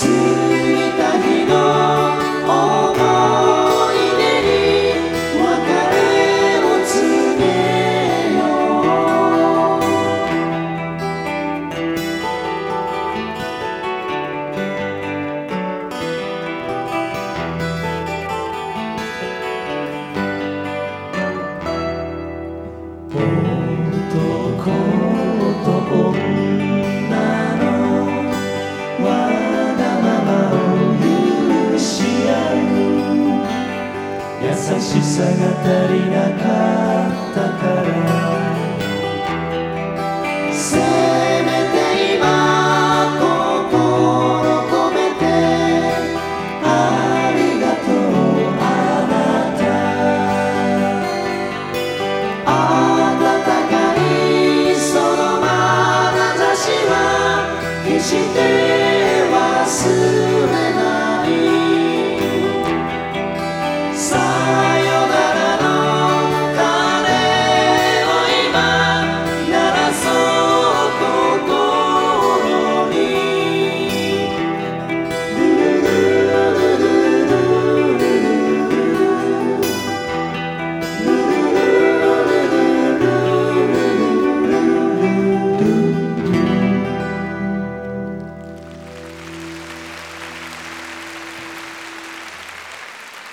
Oh. さが足りなかったから。